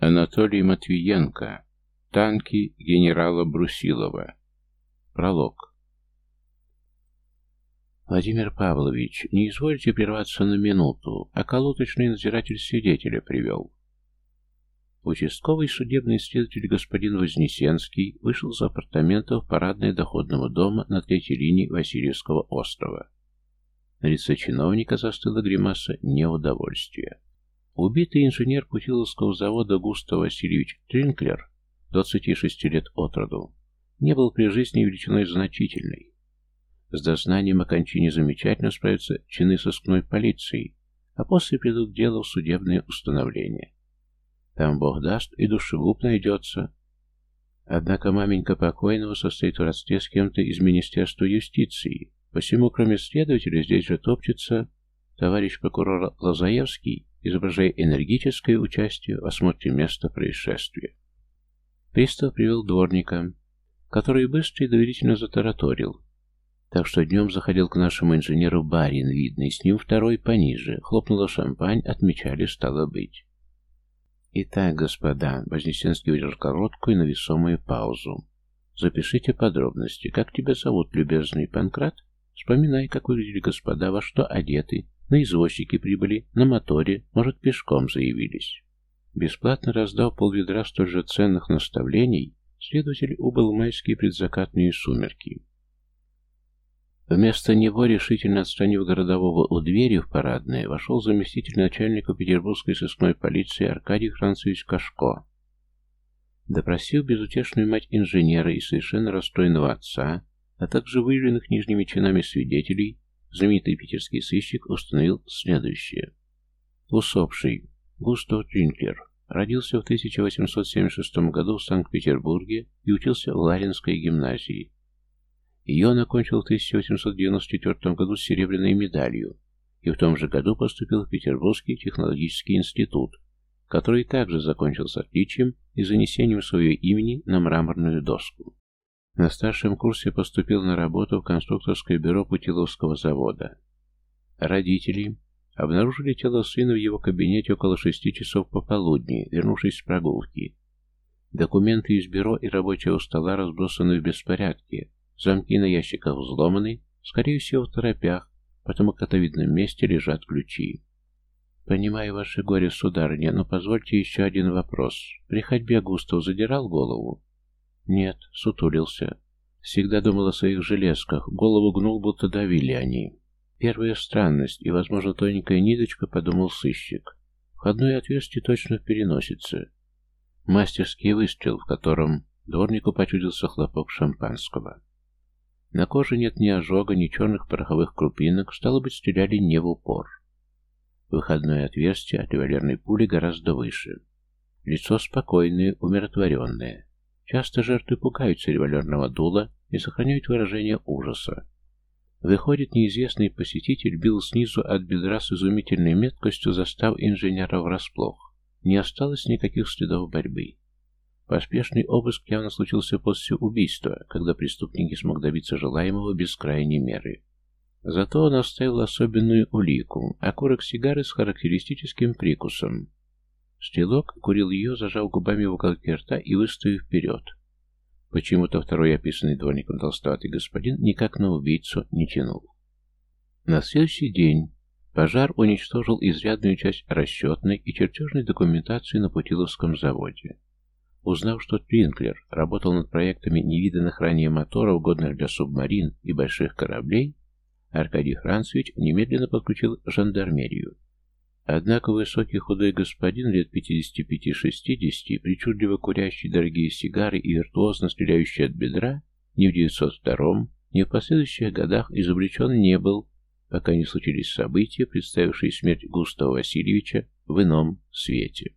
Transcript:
Анатолий Матвиенко. Танки генерала Брусилова. Пролог. Владимир Павлович, не извольте прерваться на минуту, а колоточный надзиратель свидетеля привел. Участковый судебный следователь господин Вознесенский вышел из апартаментов парадной доходного дома на третьей линии Васильевского острова. На лице чиновника застыла гримаса неудовольствия. Убитый инженер Путиловского завода Густав Васильевич Тринклер, 26 лет от роду, не был при жизни величиной значительной. С дознанием о кончине замечательно справятся чины сыскной полиции, а после придут к делу в судебное установление. Там, бог даст, и душегуб найдется. Однако маменька покойного состоит в родстве с кем-то из Министерства юстиции, посему, кроме следователя, здесь же топчется товарищ прокурор Лазаевский, изображая энергическое участие в осмотре места происшествия. Пристав привел дворника, который быстро и доверительно затараторил. Так что днем заходил к нашему инженеру барин, видный, с ним второй пониже. Хлопнула шампань, отмечали, стало быть. Итак, господа, Вознесенский выдержал короткую, но весомую паузу. Запишите подробности. Как тебя зовут, любезный Панкрат? Вспоминай, как выглядели господа, во что одеты, на извозчике прибыли, на моторе, может, пешком заявились. Бесплатно раздав полведра столь же ценных наставлений, следователь убыл майские предзакатные сумерки. Вместо него, решительно отстранив городового у двери в парадное, вошел заместитель начальника петербургской сыскной полиции Аркадий Францевич Кашко. Допросив безутешную мать инженера и совершенно расстроенного отца, а также выявленных нижними чинами свидетелей, Знаменитый питерский сыщик установил следующее. Усопший Густав Тринклер родился в 1876 году в Санкт-Петербурге и учился в Ларинской гимназии. Ее он окончил в 1894 году с серебряной медалью и в том же году поступил в Петербургский технологический институт, который также закончил с отличием и занесением своего имени на мраморную доску. На старшем курсе поступил на работу в конструкторское бюро Путиловского завода. Родители обнаружили тело сына в его кабинете около шести часов пополудни, вернувшись с прогулки. Документы из бюро и рабочего стола разбросаны в беспорядке, замки на ящиках взломаны, скорее всего в торопях, потому как в видном месте лежат ключи. «Понимаю ваше горе, сударыня, но позвольте еще один вопрос. При ходьбе Густав задирал голову?» Нет, сутулился. Всегда думал о своих железках, голову гнул, будто давили они. Первая странность и, возможно, тоненькая ниточка, подумал сыщик. Входное отверстие точно переносится. Мастерский выстрел, в котором дворнику почудился хлопок шампанского. На коже нет ни ожога, ни черных пороховых крупинок, стало быть, стреляли не в упор. Выходное отверстие от револьверной пули гораздо выше. Лицо спокойное, умиротворенное. Часто жертвы пугаются револьверного дула и сохраняют выражение ужаса. Выходит, неизвестный посетитель бил снизу от бедра с изумительной меткостью, застав инженера врасплох. Не осталось никаких следов борьбы. Поспешный обыск явно случился после убийства, когда преступник не смог добиться желаемого без крайней меры. Зато он оставил особенную улику – окурок сигары с характеристическим прикусом. Стрелок курил ее, зажав губами в уголке рта и выставив вперед. Почему-то второй описанный дворником толстоватый господин никак на убийцу не тянул. На следующий день пожар уничтожил изрядную часть расчетной и чертежной документации на Путиловском заводе. Узнав, что Твинклер работал над проектами невиданных ранее моторов, годных для субмарин и больших кораблей, Аркадий Францевич немедленно подключил жандармерию. Однако высокий худой господин лет 55-60, причудливо курящий дорогие сигары и виртуозно стреляющий от бедра, ни в 902 ни в последующих годах изобличен не был, пока не случились события, представившие смерть Густава Васильевича в ином свете.